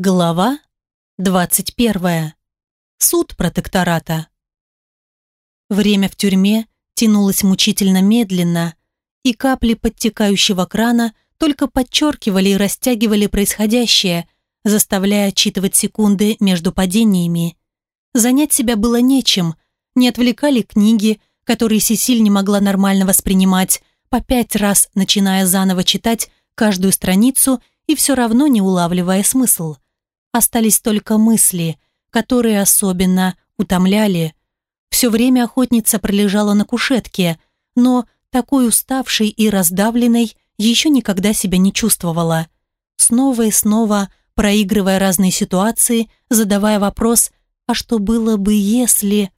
Глава 21. Суд протектората. Время в тюрьме тянулось мучительно медленно, и капли подтекающего крана только подчеркивали и растягивали происходящее, заставляя отчитывать секунды между падениями. Занять себя было нечем, не отвлекали книги, которые Сесиль не могла нормально воспринимать, по пять раз начиная заново читать каждую страницу и все равно не улавливая смысл – Остались только мысли, которые особенно утомляли. Все время охотница пролежала на кушетке, но такой уставшей и раздавленной еще никогда себя не чувствовала. Снова и снова, проигрывая разные ситуации, задавая вопрос «А что было бы, если...»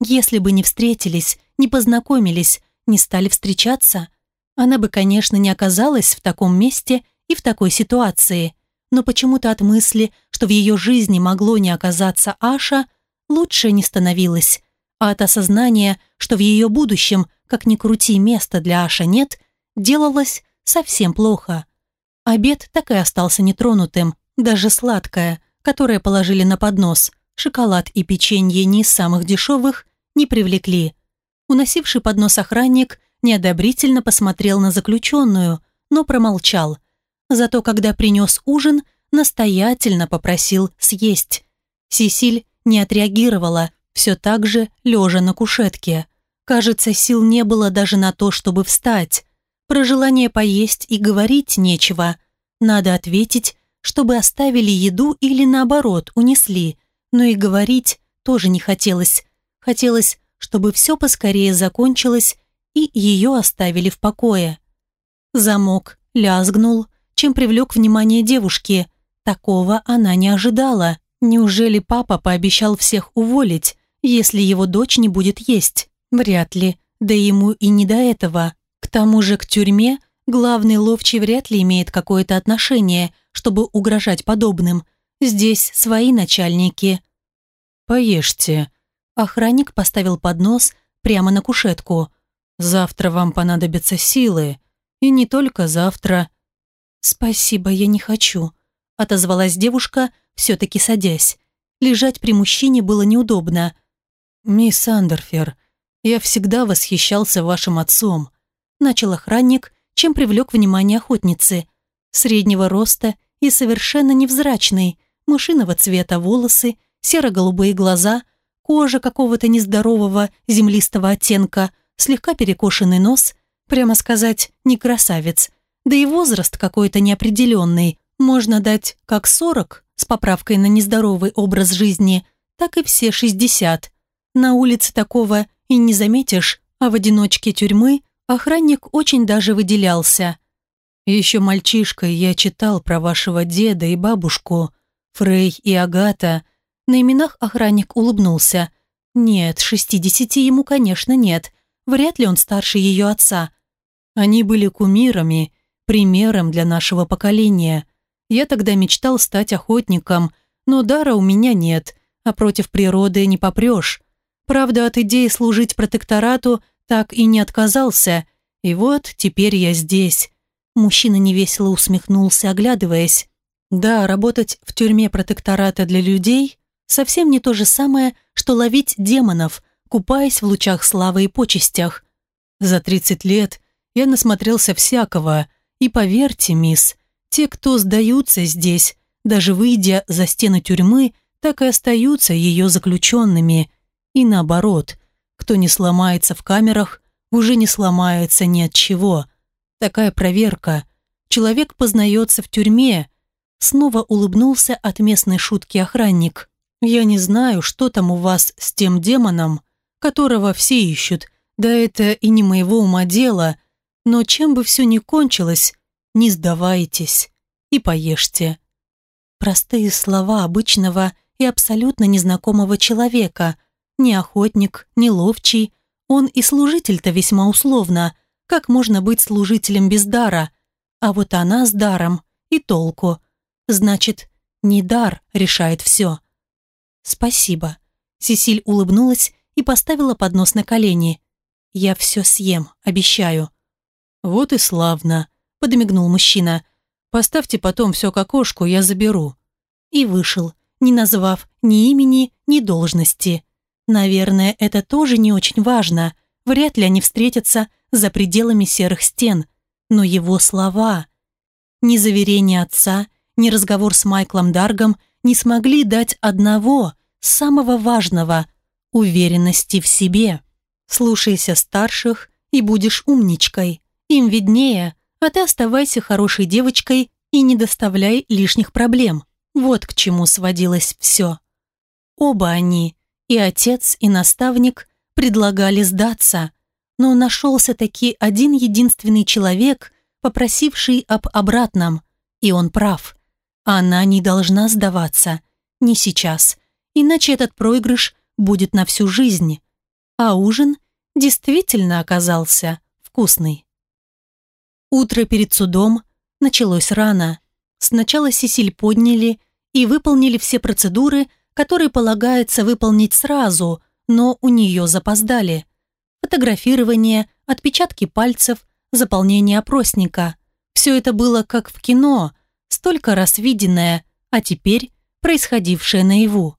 Если бы не встретились, не познакомились, не стали встречаться, она бы, конечно, не оказалась в таком месте и в такой ситуации но почему-то от мысли, что в ее жизни могло не оказаться Аша, лучше не становилось, а от осознания, что в ее будущем, как ни крути, места для Аша нет, делалось совсем плохо. Обед так и остался нетронутым, даже сладкое, которое положили на поднос, шоколад и печенье не из самых дешевых, не привлекли. Уносивший поднос охранник неодобрительно посмотрел на заключенную, но промолчал – Зато когда принес ужин, настоятельно попросил съесть. Сесиль не отреагировала, все так же лежа на кушетке. Кажется, сил не было даже на то, чтобы встать. Про желание поесть и говорить нечего. Надо ответить, чтобы оставили еду или наоборот унесли. Но и говорить тоже не хотелось. Хотелось, чтобы все поскорее закончилось и ее оставили в покое. Замок лязгнул, чем привлек внимание девушки. Такого она не ожидала. Неужели папа пообещал всех уволить, если его дочь не будет есть? Вряд ли, да ему и не до этого. К тому же к тюрьме главный ловчий вряд ли имеет какое-то отношение, чтобы угрожать подобным. Здесь свои начальники. «Поешьте». Охранник поставил поднос прямо на кушетку. «Завтра вам понадобятся силы. И не только завтра. «Спасибо, я не хочу», – отозвалась девушка, все-таки садясь. Лежать при мужчине было неудобно. «Мисс Андерфер, я всегда восхищался вашим отцом», – начал охранник, чем привлек внимание охотницы. Среднего роста и совершенно невзрачный, мышиного цвета волосы, серо-голубые глаза, кожа какого-то нездорового землистого оттенка, слегка перекошенный нос, прямо сказать, не красавец – да и возраст какой-то неопределенный. Можно дать как 40 с поправкой на нездоровый образ жизни, так и все 60. На улице такого и не заметишь, а в одиночке тюрьмы охранник очень даже выделялся. Еще мальчишкой я читал про вашего деда и бабушку, Фрей и Агата. На именах охранник улыбнулся. Нет, 60 ему, конечно, нет. Вряд ли он старше ее отца. Они были кумирами примером для нашего поколения. Я тогда мечтал стать охотником, но дара у меня нет, а против природы не попрешь. Правда, от идеи служить протекторату так и не отказался. И вот теперь я здесь. Мужчина невесело усмехнулся, оглядываясь. Да, работать в тюрьме протектората для людей совсем не то же самое, что ловить демонов, купаясь в лучах славы и почестях. За 30 лет я насмотрелся всякого, и поверьте, мисс, те, кто сдаются здесь, даже выйдя за стены тюрьмы, так и остаются ее заключенными. И наоборот, кто не сломается в камерах, уже не сломается ни от чего. Такая проверка. Человек познается в тюрьме. Снова улыбнулся от местной шутки охранник. Я не знаю, что там у вас с тем демоном, которого все ищут, да это и не моего ума дело – но чем бы все ни кончилось, не сдавайтесь и поешьте. Простые слова обычного и абсолютно незнакомого человека. Ни охотник, ни ловчий. Он и служитель-то весьма условно. Как можно быть служителем без дара? А вот она с даром и толку. Значит, не дар решает все. Спасибо. Сесиль улыбнулась и поставила поднос на колени. Я все съем, обещаю. «Вот и славно», – подмигнул мужчина. «Поставьте потом все к окошку, я заберу». и вышел, не назвав ни имени, ни должности. Наверное, это тоже не очень важно. Вряд ли они встретятся за пределами серых стен. Но его слова... Ни заверение отца, ни разговор с Майклом Даргом не смогли дать одного, самого важного – уверенности в себе. Слушайся старших и будешь умничкой. Им виднее, а ты оставайся хорошей девочкой и не доставляй лишних проблем. Вот к чему сводилось все. Оба они, и отец, и наставник, предлагали сдаться, но нашелся таки один единственный человек, попросивший об обратном, и он прав. Она не должна сдаваться, не сейчас, иначе этот проигрыш будет на всю жизнь. А ужин действительно оказался вкусный. Утро перед судом началось рано. Сначала Сесиль подняли и выполнили все процедуры, которые полагается выполнить сразу, но у нее запоздали. Фотографирование, отпечатки пальцев, заполнение опросника. Все это было как в кино, столько раз виденное, а теперь происходившее наяву.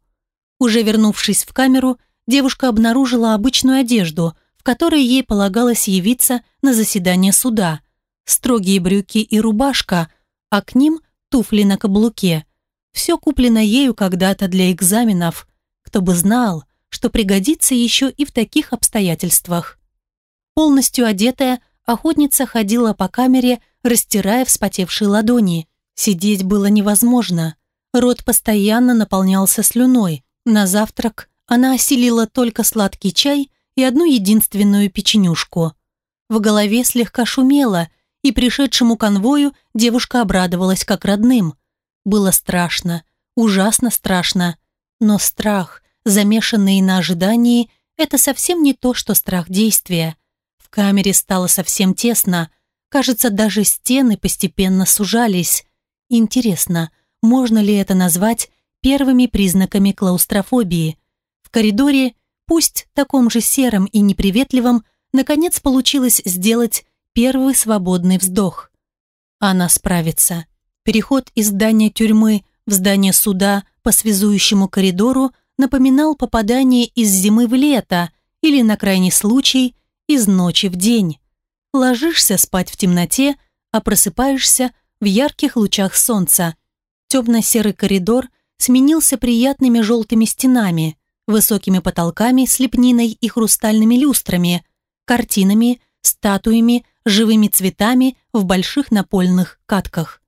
Уже вернувшись в камеру, девушка обнаружила обычную одежду, в которой ей полагалось явиться на заседание суда – строгие брюки и рубашка, а к ним туфли на каблуке. Все куплено ею когда-то для экзаменов. Кто бы знал, что пригодится еще и в таких обстоятельствах. Полностью одетая, охотница ходила по камере, растирая вспотевшие ладони. Сидеть было невозможно. Рот постоянно наполнялся слюной. На завтрак она осилила только сладкий чай и одну единственную печенюшку. В голове слегка шумело, и пришедшему конвою девушка обрадовалась как родным. Было страшно, ужасно страшно, но страх, замешанный на ожидании, это совсем не то, что страх действия. В камере стало совсем тесно, кажется, даже стены постепенно сужались. Интересно, можно ли это назвать первыми признаками клаустрофобии? В коридоре, пусть таком же сером и неприветливом, наконец получилось сделать первый свободный вздох. Она справится. Переход из здания тюрьмы в здание суда по связующему коридору напоминал попадание из зимы в лето или, на крайний случай, из ночи в день. Ложишься спать в темноте, а просыпаешься в ярких лучах солнца. Темно-серый коридор сменился приятными желтыми стенами, высокими потолками с лепниной и хрустальными люстрами, картинами, статуями, живыми цветами в больших напольных катках.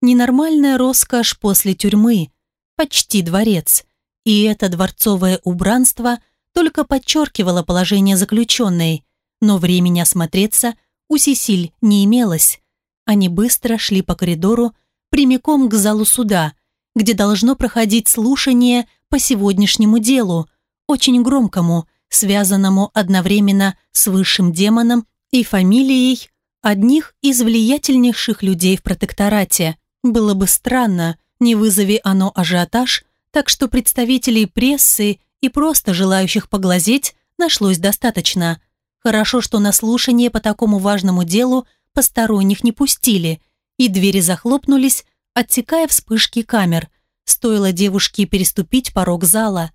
Ненормальная роскошь после тюрьмы, почти дворец. И это дворцовое убранство только подчеркивало положение заключенной, но времени осмотреться у Сесиль не имелось. Они быстро шли по коридору прямиком к залу суда, где должно проходить слушание по сегодняшнему делу, очень громкому, связанному одновременно с высшим демоном и фамилией одних из влиятельнейших людей в протекторате. Было бы странно, не вызови оно ажиотаж, так что представителей прессы и просто желающих поглазеть нашлось достаточно. Хорошо, что на слушание по такому важному делу посторонних не пустили, и двери захлопнулись, отсекая вспышки камер. Стоило девушке переступить порог зала.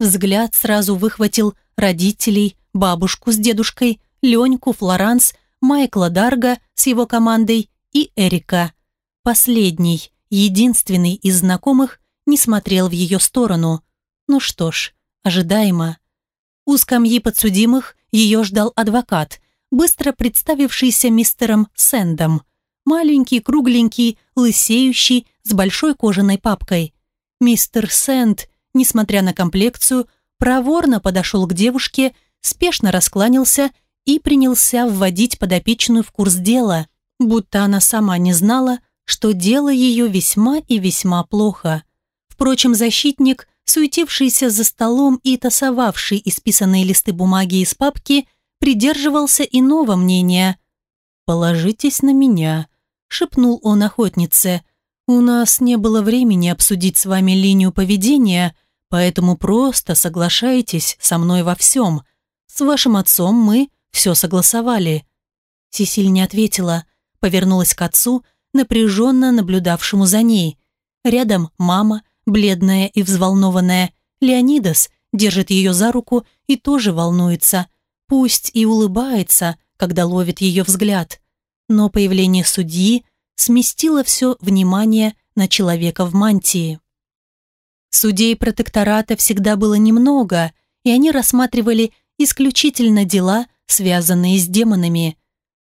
Взгляд сразу выхватил родителей, бабушку с дедушкой, Леньку, Флоранс, Майкла Дарга с его командой и Эрика. Последний, единственный из знакомых, не смотрел в ее сторону. Ну что ж, ожидаемо. У скамьи подсудимых ее ждал адвокат, быстро представившийся мистером Сэндом. Маленький, кругленький, лысеющий, с большой кожаной папкой. Мистер Сэнд, несмотря на комплекцию, проворно подошел к девушке, спешно раскланялся и принялся вводить подопечную в курс дела, будто она сама не знала, что дело ее весьма и весьма плохо. Впрочем, защитник, суетившийся за столом и тасовавший исписанные листы бумаги из папки, придерживался иного мнения. «Положитесь на меня», — шепнул он охотнице. «У нас не было времени обсудить с вами линию поведения, поэтому просто соглашайтесь со мной во всем. С вашим отцом мы все согласовали». Сесиль не ответила, повернулась к отцу, напряженно наблюдавшему за ней. Рядом мама, бледная и взволнованная. Леонидас держит ее за руку и тоже волнуется. Пусть и улыбается, когда ловит ее взгляд. Но появление судьи сместило все внимание на человека в мантии. Судей протектората всегда было немного, и они рассматривали исключительно дела, связанные с демонами.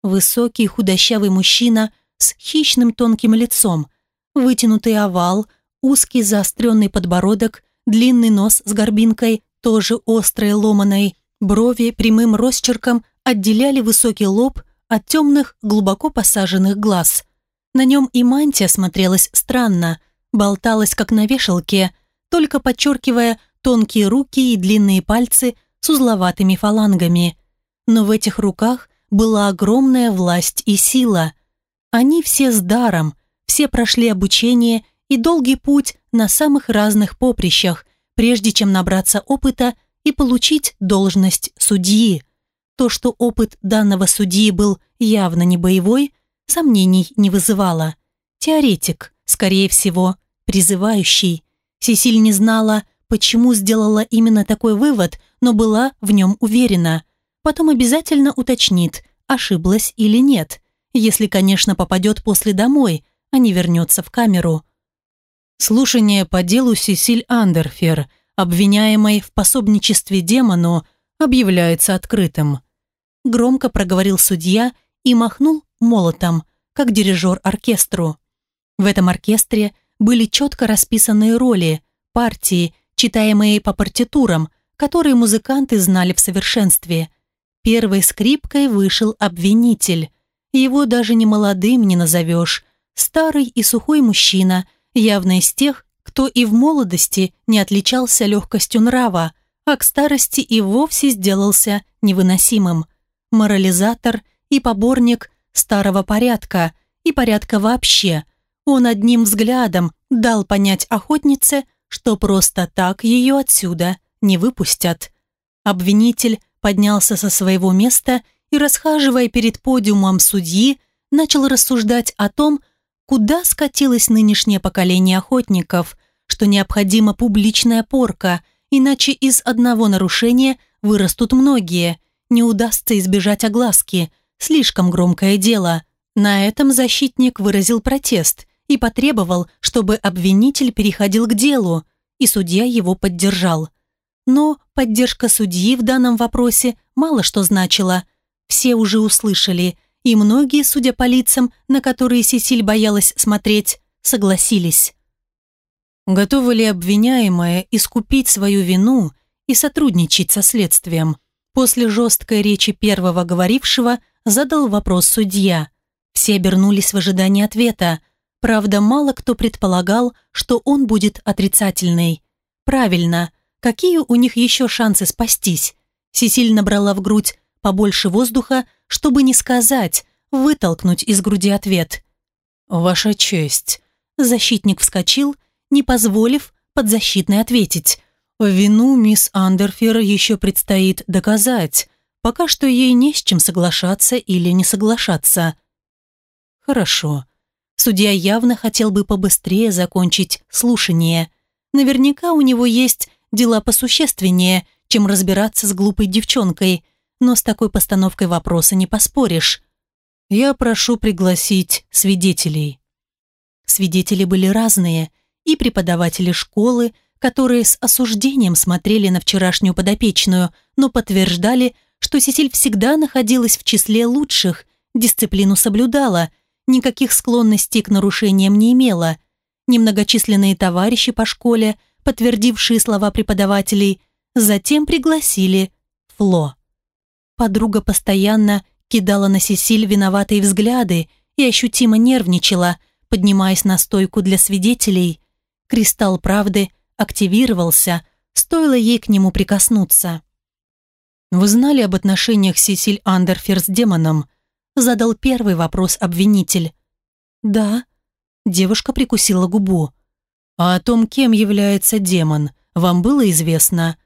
Высокий худощавый мужчина с хищным тонким лицом, вытянутый овал, узкий заостренный подбородок, длинный нос с горбинкой, тоже острой ломаной, брови прямым росчерком отделяли высокий лоб от темных, глубоко посаженных глаз. На нем и мантия смотрелась странно, болталась как на вешалке, только подчеркивая тонкие руки и длинные пальцы с узловатыми фалангами. Но в этих руках была огромная власть и сила. Они все с даром, все прошли обучение и долгий путь на самых разных поприщах, прежде чем набраться опыта и получить должность судьи. То, что опыт данного судьи был явно не боевой, сомнений не вызывало. Теоретик, скорее всего, призывающий. Сесиль не знала, почему сделала именно такой вывод, но была в нем уверена. Потом обязательно уточнит, ошиблась или нет, если, конечно, попадет после домой, а не вернется в камеру. Слушание по делу Сесиль Андерфер, обвиняемой в пособничестве демону, объявляется открытым. Громко проговорил судья и махнул молотом, как дирижер оркестру. В этом оркестре были четко расписанные роли, партии, читаемые по партитурам, которые музыканты знали в совершенстве. Первой скрипкой вышел обвинитель. Его даже не молодым не назовешь. Старый и сухой мужчина, явно из тех, кто и в молодости не отличался легкостью нрава, а к старости и вовсе сделался невыносимым. Морализатор и поборник старого порядка и порядка вообще. Он одним взглядом дал понять охотнице, что просто так ее отсюда не выпустят. Обвинитель поднялся со своего места и, расхаживая перед подиумом судьи, начал рассуждать о том, куда скатилось нынешнее поколение охотников, что необходима публичная порка, иначе из одного нарушения вырастут многие, не удастся избежать огласки, слишком громкое дело. На этом защитник выразил протест и потребовал, чтобы обвинитель переходил к делу, и судья его поддержал. Но поддержка судьи в данном вопросе мало что значила. Все уже услышали, и многие, судя по лицам, на которые Сесиль боялась смотреть, согласились. Готова ли обвиняемая искупить свою вину и сотрудничать со следствием? После жесткой речи первого говорившего задал вопрос судья. Все обернулись в ожидании ответа, Правда, мало кто предполагал, что он будет отрицательный. Правильно, какие у них еще шансы спастись? Сесиль набрала в грудь побольше воздуха, чтобы не сказать, вытолкнуть из груди ответ. «Ваша честь». Защитник вскочил, не позволив подзащитной ответить. «Вину мисс Андерфер еще предстоит доказать. Пока что ей не с чем соглашаться или не соглашаться». «Хорошо», Судья явно хотел бы побыстрее закончить слушание. Наверняка у него есть дела посущественнее, чем разбираться с глупой девчонкой, но с такой постановкой вопроса не поспоришь. Я прошу пригласить свидетелей. Свидетели были разные, и преподаватели школы, которые с осуждением смотрели на вчерашнюю подопечную, но подтверждали, что Сесиль всегда находилась в числе лучших, дисциплину соблюдала – никаких склонностей к нарушениям не имела. Немногочисленные товарищи по школе, подтвердившие слова преподавателей, затем пригласили Фло. Подруга постоянно кидала на Сесиль виноватые взгляды и ощутимо нервничала, поднимаясь на стойку для свидетелей. Кристалл правды активировался, стоило ей к нему прикоснуться. «Вы знали об отношениях Сесиль Андерфер с демоном?» Задал первый вопрос обвинитель. «Да». Девушка прикусила губу. «А о том, кем является демон, вам было известно?»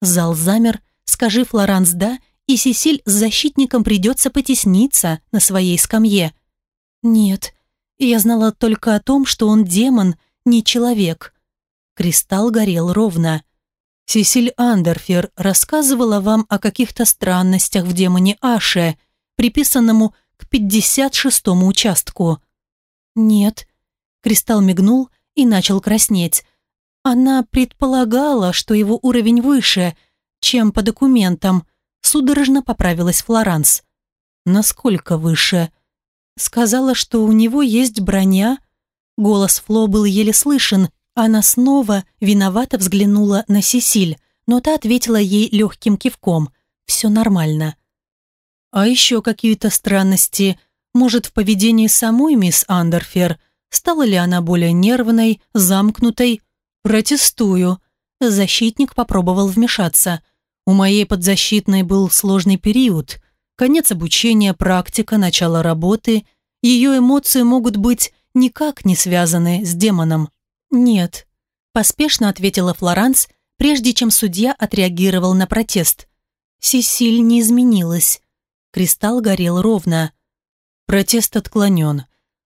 Зал замер. «Скажи, Флоранс, да?» и Сесиль с защитником придется потесниться на своей скамье. «Нет, я знала только о том, что он демон, не человек». Кристалл горел ровно. Сесиль Андерфер рассказывала вам о каких-то странностях в демоне Аше, приписанному к 56-му участку. Нет. Кристалл мигнул и начал краснеть. Она предполагала, что его уровень выше, чем по документам. Судорожно поправилась Флоранс. Насколько выше? Сказала, что у него есть броня. Голос Фло был еле слышен. Она снова виновато взглянула на Сесиль, но та ответила ей легким кивком. «Все нормально». «А еще какие-то странности? Может, в поведении самой мисс Андерфер? Стала ли она более нервной, замкнутой?» «Протестую». Защитник попробовал вмешаться. «У моей подзащитной был сложный период. Конец обучения, практика, начало работы. Ее эмоции могут быть никак не связаны с демоном». «Нет», – поспешно ответила Флоранс, прежде чем судья отреагировал на протест. Сесиль не изменилась. Кристалл горел ровно. Протест отклонен.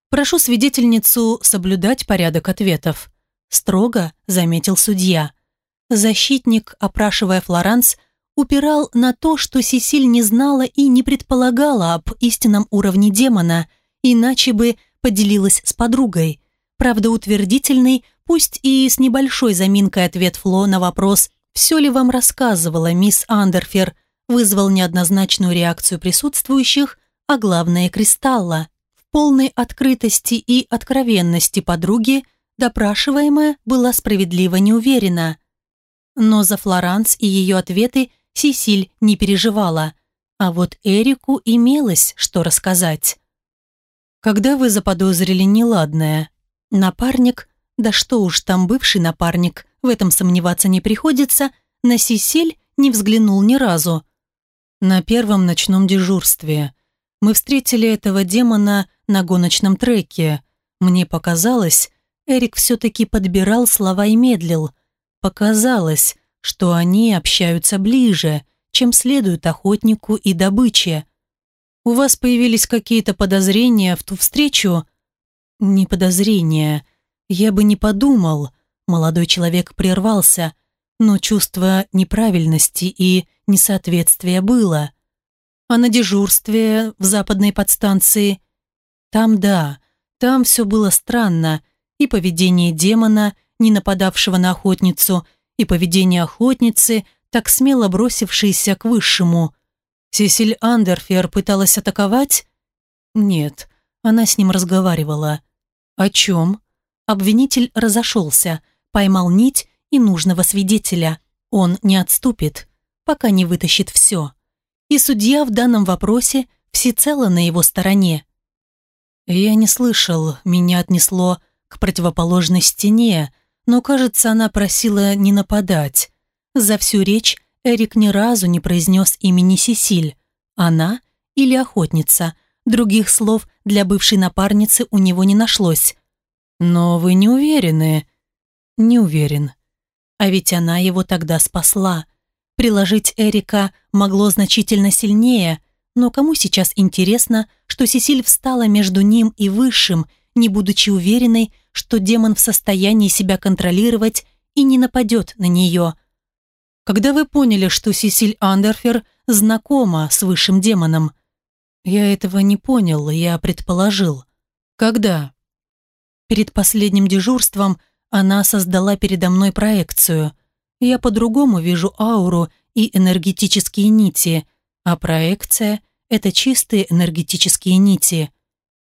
Прошу свидетельницу соблюдать порядок ответов. Строго заметил судья. Защитник, опрашивая Флоранс, упирал на то, что Сесиль не знала и не предполагала об истинном уровне демона, иначе бы поделилась с подругой. Правда, утвердительный, пусть и с небольшой заминкой ответ Фло на вопрос «Все ли вам рассказывала мисс Андерфер?» вызвал неоднозначную реакцию присутствующих, а главное – Кристалла. Полной открытости и откровенности подруги допрашиваемая была справедливо не уверена. Но за Флоранс и ее ответы Сисиль не переживала, а вот Эрику имелось что рассказать. «Когда вы заподозрили неладное?» Напарник, да что уж там бывший напарник, в этом сомневаться не приходится, на Сисель не взглянул ни разу. На первом ночном дежурстве. Мы встретили этого демона на гоночном треке. Мне показалось, Эрик все-таки подбирал слова и медлил. Показалось, что они общаются ближе, чем следует охотнику и добыче. У вас появились какие-то подозрения в ту встречу? Не подозрения. Я бы не подумал. Молодой человек прервался, но чувство неправильности и несоответствия было. А на дежурстве в западной подстанции? Там да, там все было странно. И поведение демона, не нападавшего на охотницу, и поведение охотницы, так смело бросившейся к высшему. Сесиль Андерфер пыталась атаковать? Нет, она с ним разговаривала. О чем? Обвинитель разошелся, поймал нить и нужного свидетеля. Он не отступит, пока не вытащит все. И судья в данном вопросе всецело на его стороне. Я не слышал, меня отнесло к противоположной стене, но, кажется, она просила не нападать. За всю речь Эрик ни разу не произнес имени Сесиль. Она или охотница – Других слов для бывшей напарницы у него не нашлось. «Но вы не уверены?» «Не уверен». А ведь она его тогда спасла. Приложить Эрика могло значительно сильнее, но кому сейчас интересно, что Сесиль встала между ним и Высшим, не будучи уверенной, что демон в состоянии себя контролировать и не нападет на нее. Когда вы поняли, что Сесиль Андерфер знакома с Высшим демоном – я этого не понял, я предположил. Когда? Перед последним дежурством она создала передо мной проекцию. Я по-другому вижу ауру и энергетические нити, а проекция – это чистые энергетические нити.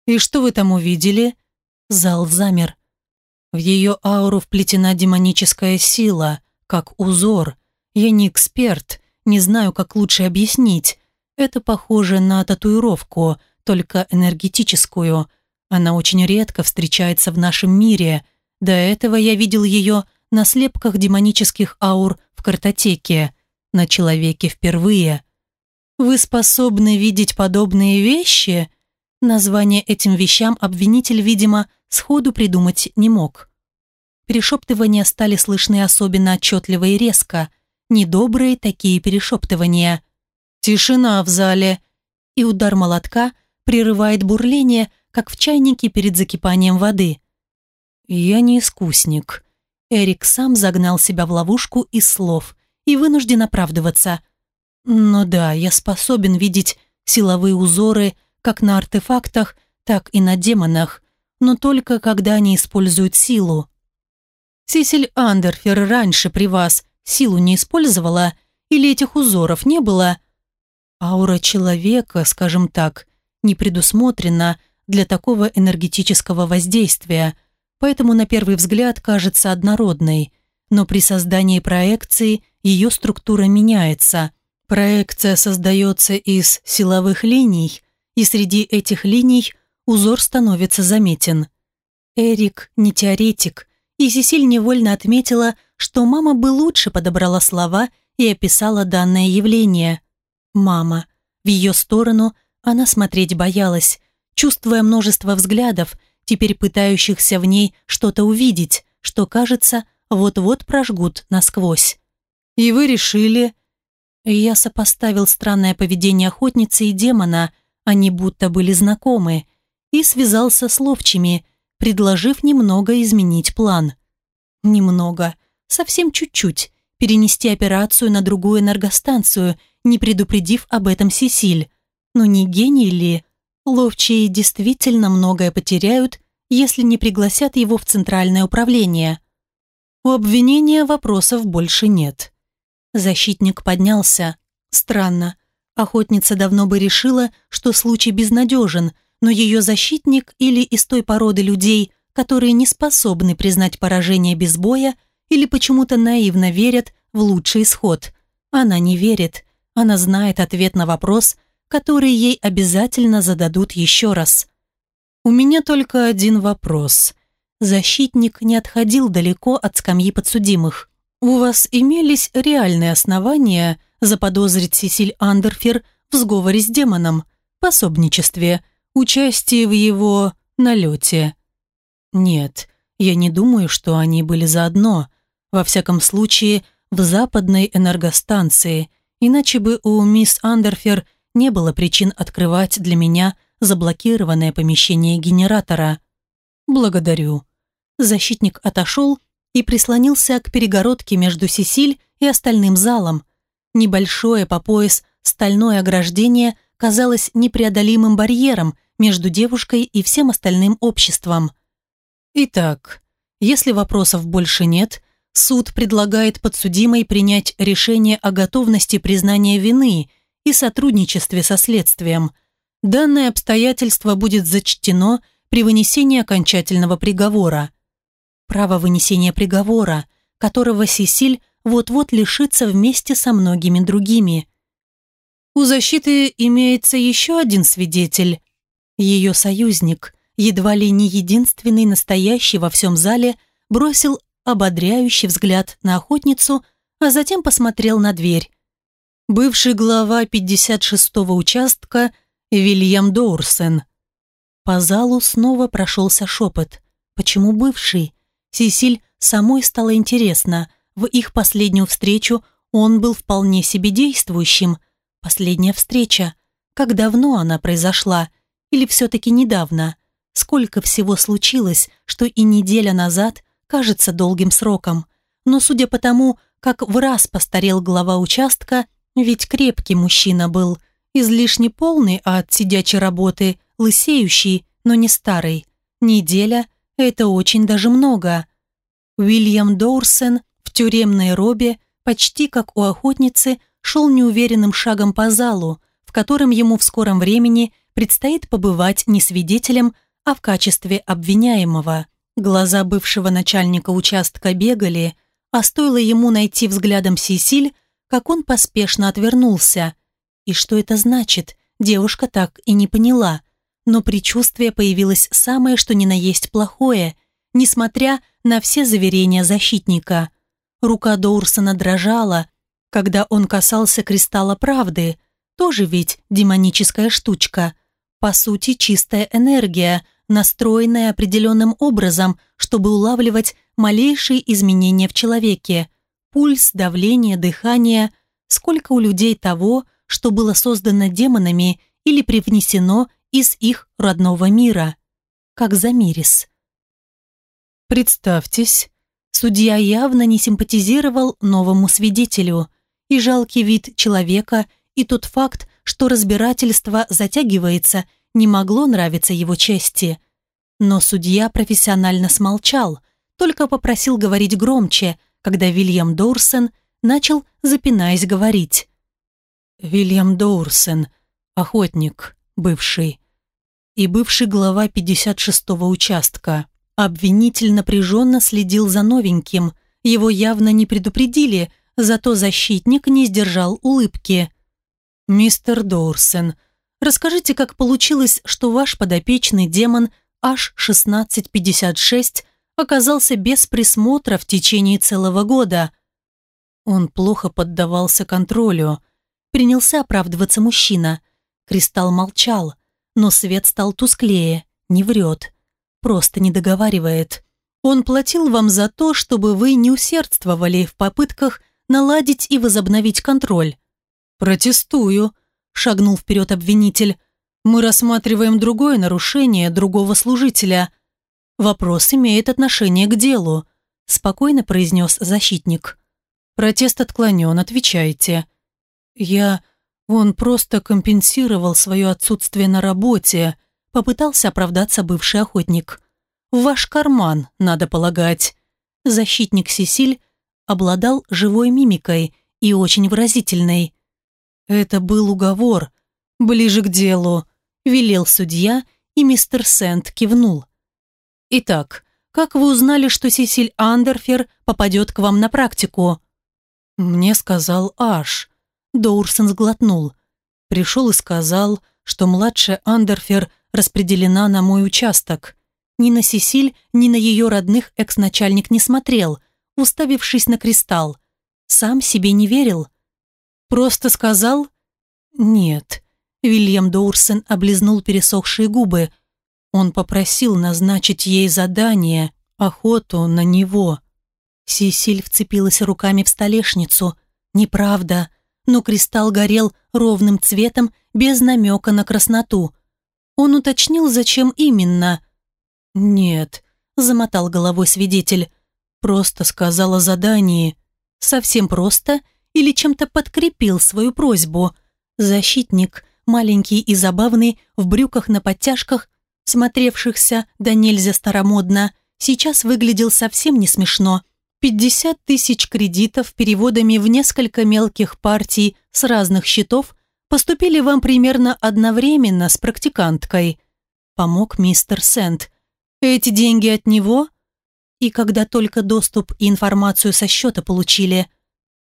И что вы там увидели? Зал замер. В ее ауру вплетена демоническая сила, как узор. Я не эксперт, не знаю, как лучше объяснить, это похоже на татуировку, только энергетическую. Она очень редко встречается в нашем мире. До этого я видел ее на слепках демонических аур в картотеке. На человеке впервые. Вы способны видеть подобные вещи? Название этим вещам обвинитель, видимо, сходу придумать не мог. Перешептывания стали слышны особенно отчетливо и резко. Недобрые такие перешептывания – Тишина в зале. И удар молотка прерывает бурление, как в чайнике перед закипанием воды. Я не искусник. Эрик сам загнал себя в ловушку из слов и вынужден оправдываться. «Ну да, я способен видеть силовые узоры как на артефактах, так и на демонах, но только когда они используют силу. Сисель Андерфер раньше при вас силу не использовала или этих узоров не было? Аура человека, скажем так, не предусмотрена для такого энергетического воздействия, поэтому на первый взгляд кажется однородной, но при создании проекции ее структура меняется. Проекция создается из силовых линий, и среди этих линий узор становится заметен. Эрик не теоретик, и Сесиль невольно отметила, что мама бы лучше подобрала слова и описала данное явление. Мама. В ее сторону она смотреть боялась, чувствуя множество взглядов, теперь пытающихся в ней что-то увидеть, что, кажется, вот-вот прожгут насквозь. «И вы решили...» Я сопоставил странное поведение охотницы и демона, они будто были знакомы, и связался с ловчими, предложив немного изменить план. Немного, совсем чуть-чуть, перенести операцию на другую энергостанцию, не предупредив об этом Сесиль. Но не гений ли? Ловчие действительно многое потеряют, если не пригласят его в центральное управление. У обвинения вопросов больше нет. Защитник поднялся. Странно. Охотница давно бы решила, что случай безнадежен, но ее защитник или из той породы людей, которые не способны признать поражение без боя или почему-то наивно верят в лучший исход. Она не верит, она знает ответ на вопрос, который ей обязательно зададут еще раз. «У меня только один вопрос». Защитник не отходил далеко от скамьи подсудимых. «У вас имелись реальные основания заподозрить Сесиль Андерфер в сговоре с демоном, пособничестве, участии в его налете. Нет, я не думаю, что они были заодно. Во всяком случае, в западной энергостанции, иначе бы у мисс Андерфер не было причин открывать для меня заблокированное помещение генератора. Благодарю. Защитник отошел и прислонился к перегородке между Сесиль и остальным залом. Небольшое по пояс стальное ограждение казалось непреодолимым барьером между девушкой и всем остальным обществом. Итак, если вопросов больше нет, суд предлагает подсудимой принять решение о готовности признания вины и сотрудничестве со следствием. Данное обстоятельство будет зачтено при вынесении окончательного приговора. Право вынесения приговора, которого Сесиль вот-вот лишится вместе со многими другими. У защиты имеется еще один свидетель. Ее союзник, едва ли не единственный настоящий во всем зале, бросил ободряющий взгляд на охотницу, а затем посмотрел на дверь. Бывший глава 56-го участка Вильям Доурсен. По залу снова прошелся шепот. Почему бывший? Сесиль самой стало интересно. В их последнюю встречу он был вполне себе действующим – Последняя встреча. Как давно она произошла? Или все-таки недавно? Сколько всего случилось, что и неделя назад кажется долгим сроком. Но судя по тому, как в раз постарел глава участка, ведь крепкий мужчина был, излишне полный от сидячей работы, лысеющий, но не старый. Неделя – это очень даже много. Уильям Доурсен в тюремной робе, почти как у охотницы – шел неуверенным шагом по залу, в котором ему в скором времени предстоит побывать не свидетелем, а в качестве обвиняемого. Глаза бывшего начальника участка бегали, а стоило ему найти взглядом Сесиль, как он поспешно отвернулся. И что это значит, девушка так и не поняла. Но предчувствие появилось самое, что ни на есть плохое, несмотря на все заверения защитника. Рука Доурсона дрожала, когда он касался кристалла правды, тоже ведь демоническая штучка. По сути, чистая энергия, настроенная определенным образом, чтобы улавливать малейшие изменения в человеке. Пульс, давление, дыхание. Сколько у людей того, что было создано демонами или привнесено из их родного мира. Как Замирис. «Представьтесь», Судья явно не симпатизировал новому свидетелю, и жалкий вид человека, и тот факт, что разбирательство затягивается, не могло нравиться его чести. Но судья профессионально смолчал, только попросил говорить громче, когда Вильям Доурсен начал, запинаясь, говорить. «Вильям Доурсен, охотник, бывший, и бывший глава 56-го участка. Обвинитель напряженно следил за новеньким, его явно не предупредили, зато защитник не сдержал улыбки. «Мистер Доурсен, расскажите, как получилось, что ваш подопечный демон H1656 оказался без присмотра в течение целого года?» Он плохо поддавался контролю. Принялся оправдываться мужчина. Кристалл молчал, но свет стал тусклее, не врет. Просто не договаривает. Он платил вам за то, чтобы вы не усердствовали в попытках наладить и возобновить контроль. «Протестую», – шагнул вперед обвинитель. «Мы рассматриваем другое нарушение другого служителя. Вопрос имеет отношение к делу», – спокойно произнес защитник. «Протест отклонен, отвечайте». «Я...» Он просто компенсировал свое отсутствие на работе, попытался оправдаться бывший охотник. «В ваш карман, надо полагать». Защитник Сесиль обладал живой мимикой и очень выразительной. «Это был уговор. Ближе к делу», – велел судья, и мистер Сент кивнул. «Итак, как вы узнали, что Сесиль Андерфер попадет к вам на практику?» «Мне сказал Аш», Доурсон сглотнул. Пришел и сказал, что младшая Андерфер распределена на мой участок. Ни на Сесиль, ни на ее родных экс-начальник не смотрел, уставившись на кристалл. Сам себе не верил. Просто сказал «нет». Вильям Доурсон облизнул пересохшие губы. Он попросил назначить ей задание, охоту на него. Сесиль вцепилась руками в столешницу. «Неправда но кристалл горел ровным цветом, без намека на красноту. Он уточнил, зачем именно. «Нет», — замотал головой свидетель, «просто сказал о задании. Совсем просто или чем-то подкрепил свою просьбу. Защитник, маленький и забавный, в брюках на подтяжках, смотревшихся да нельзя старомодно, сейчас выглядел совсем не смешно. 50 тысяч кредитов переводами в несколько мелких партий с разных счетов поступили вам примерно одновременно с практиканткой. Помог мистер Сент. Эти деньги от него? И когда только доступ и информацию со счета получили?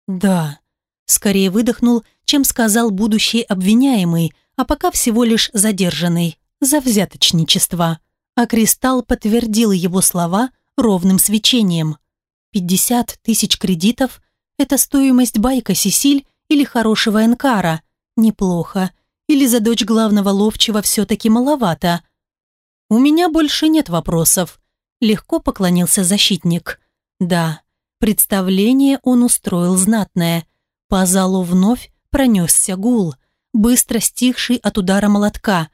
Да. Скорее выдохнул, чем сказал будущий обвиняемый, а пока всего лишь задержанный, за взяточничество. А Кристалл подтвердил его слова ровным свечением – 50 тысяч кредитов – это стоимость байка Сесиль или хорошего Энкара. Неплохо. Или за дочь главного ловчего все-таки маловато. У меня больше нет вопросов. Легко поклонился защитник. Да, представление он устроил знатное. По залу вновь пронесся гул, быстро стихший от удара молотка.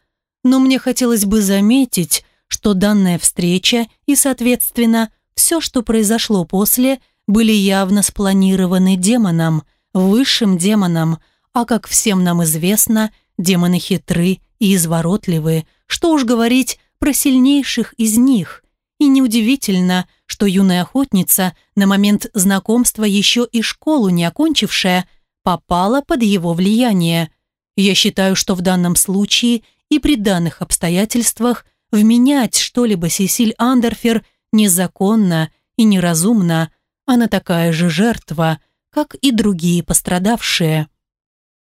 Но мне хотелось бы заметить, что данная встреча и, соответственно, все, что произошло после, были явно спланированы демоном, высшим демоном, а как всем нам известно, демоны хитры и изворотливы, что уж говорить про сильнейших из них. И неудивительно, что юная охотница, на момент знакомства еще и школу не окончившая, попала под его влияние. Я считаю, что в данном случае и при данных обстоятельствах вменять что-либо Сесиль Андерфер незаконно и неразумно, она такая же жертва, как и другие пострадавшие.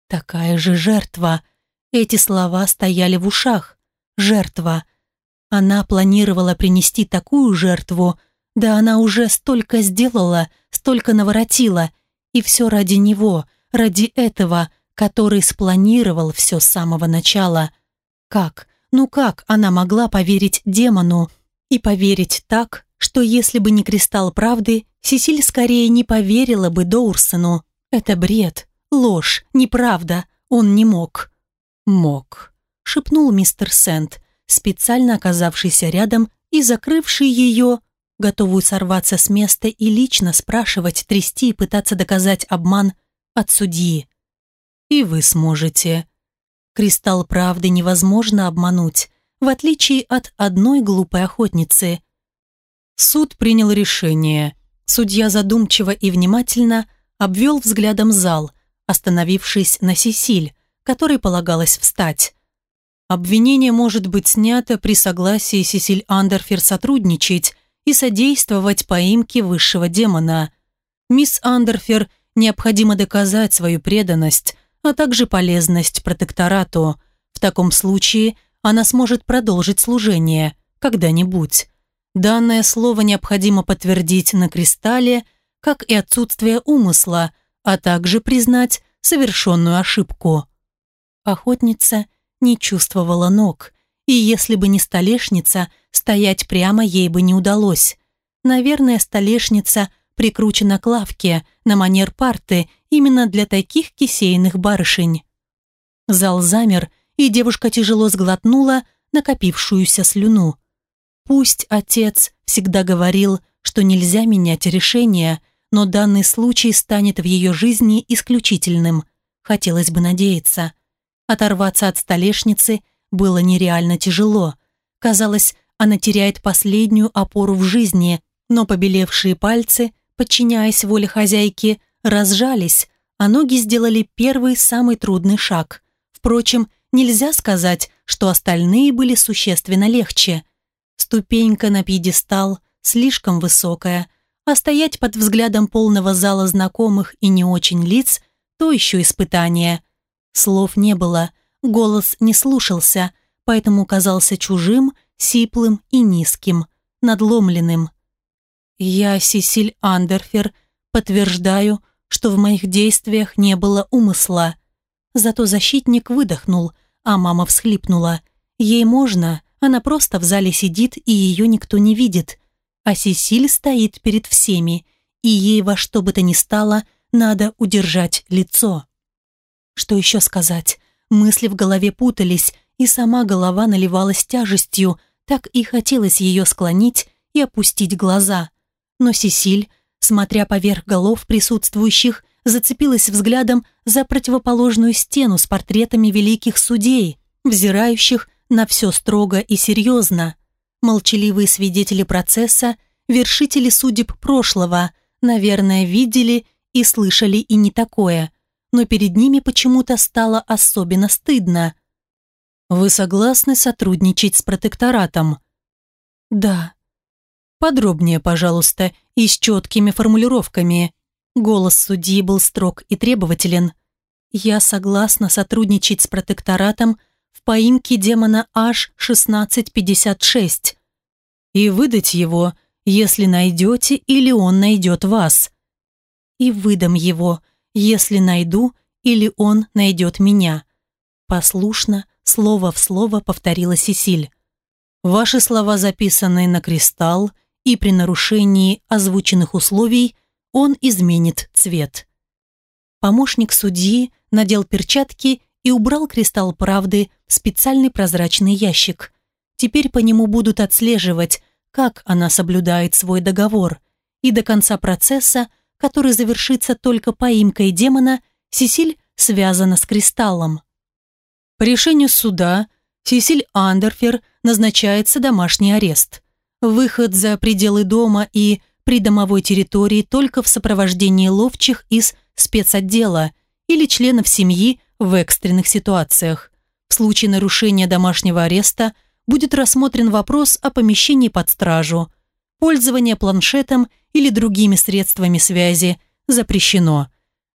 Такая же жертва. Эти слова стояли в ушах. Жертва. Она планировала принести такую жертву, да она уже столько сделала, столько наворотила, и все ради него, ради этого, который спланировал все с самого начала. Как? Ну как она могла поверить демону, и поверить так, что если бы не кристалл правды, Сесиль скорее не поверила бы Доурсону. Это бред, ложь, неправда, он не мог. Мог, шепнул мистер Сент, специально оказавшийся рядом и закрывший ее готовую сорваться с места и лично спрашивать, трясти и пытаться доказать обман от судьи. И вы сможете. Кристалл правды невозможно обмануть, в отличие от одной глупой охотницы. Суд принял решение. Судья задумчиво и внимательно обвел взглядом зал, остановившись на Сесиль, которой полагалось встать. Обвинение может быть снято при согласии Сесиль Андерфер сотрудничать и содействовать поимке высшего демона. Мисс Андерфер необходимо доказать свою преданность, а также полезность протекторату. В таком случае она сможет продолжить служение когда-нибудь. Данное слово необходимо подтвердить на кристалле, как и отсутствие умысла, а также признать совершенную ошибку. Охотница не чувствовала ног, и если бы не столешница, стоять прямо ей бы не удалось. Наверное, столешница прикручена к лавке на манер парты именно для таких кисейных барышень. Зал замер, и девушка тяжело сглотнула накопившуюся слюну. Пусть отец всегда говорил, что нельзя менять решение, но данный случай станет в ее жизни исключительным. Хотелось бы надеяться. Оторваться от столешницы было нереально тяжело. Казалось, она теряет последнюю опору в жизни, но побелевшие пальцы, подчиняясь воле хозяйки, разжались, а ноги сделали первый самый трудный шаг. Впрочем, нельзя сказать, что остальные были существенно легче. Ступенька на пьедестал слишком высокая, а стоять под взглядом полного зала знакомых и не очень лиц – то еще испытание. Слов не было, голос не слушался, поэтому казался чужим, сиплым и низким, надломленным. «Я, Сесиль Андерфер, подтверждаю, что в моих действиях не было умысла». Зато защитник выдохнул, а мама всхлипнула. Ей можно, она просто в зале сидит, и ее никто не видит. А Сесиль стоит перед всеми, и ей во что бы то ни стало надо удержать лицо. Что еще сказать? Мысли в голове путались, и сама голова наливалась тяжестью, так и хотелось ее склонить и опустить глаза. Но Сесиль, смотря поверх голов присутствующих, зацепилась взглядом за противоположную стену с портретами великих судей, взирающих на все строго и серьезно. Молчаливые свидетели процесса, вершители судеб прошлого, наверное, видели и слышали и не такое – но перед ними почему-то стало особенно стыдно. «Вы согласны сотрудничать с протекторатом?» «Да». «Подробнее, пожалуйста, и с четкими формулировками». Голос судьи был строг и требователен. «Я согласна сотрудничать с протекторатом в поимке демона H1656 и выдать его, если найдете или он найдет вас. И выдам его, если найду или он найдет меня. Послушно, слово в слово повторила Сесиль. Ваши слова записаны на кристалл, и при нарушении озвученных условий он изменит цвет. Помощник судьи надел перчатки и убрал кристалл правды в специальный прозрачный ящик. Теперь по нему будут отслеживать, как она соблюдает свой договор, и до конца процесса – который завершится только поимкой демона, Сесиль связана с кристаллом. По решению суда Сесиль Андерфер назначается домашний арест. Выход за пределы дома и придомовой территории только в сопровождении ловчих из спецотдела или членов семьи в экстренных ситуациях. В случае нарушения домашнего ареста будет рассмотрен вопрос о помещении под стражу. Пользование планшетом – или другими средствами связи запрещено.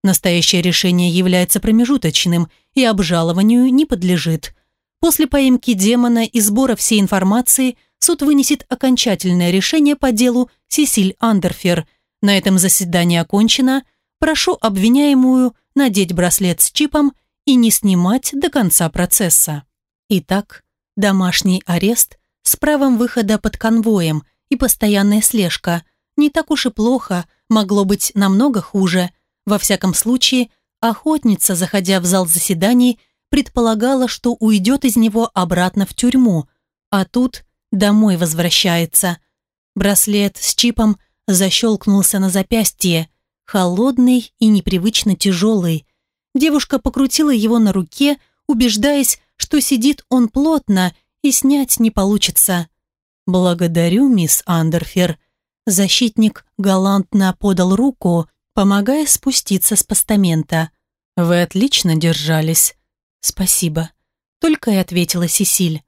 Настоящее решение является промежуточным и обжалованию не подлежит. После поимки демона и сбора всей информации суд вынесет окончательное решение по делу Сесиль Андерфер. На этом заседание окончено. Прошу обвиняемую надеть браслет с чипом и не снимать до конца процесса. Итак, домашний арест с правом выхода под конвоем и постоянная слежка – не так уж и плохо, могло быть намного хуже. Во всяком случае, охотница, заходя в зал заседаний, предполагала, что уйдет из него обратно в тюрьму, а тут домой возвращается. Браслет с чипом защелкнулся на запястье, холодный и непривычно тяжелый. Девушка покрутила его на руке, убеждаясь, что сидит он плотно и снять не получится. «Благодарю, мисс Андерфер». Защитник галантно подал руку, помогая спуститься с постамента. «Вы отлично держались». «Спасибо», — только и ответила Сесиль.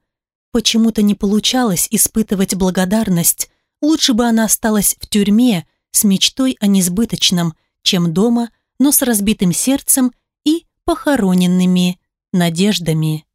Почему-то не получалось испытывать благодарность. Лучше бы она осталась в тюрьме с мечтой о несбыточном, чем дома, но с разбитым сердцем и похороненными надеждами.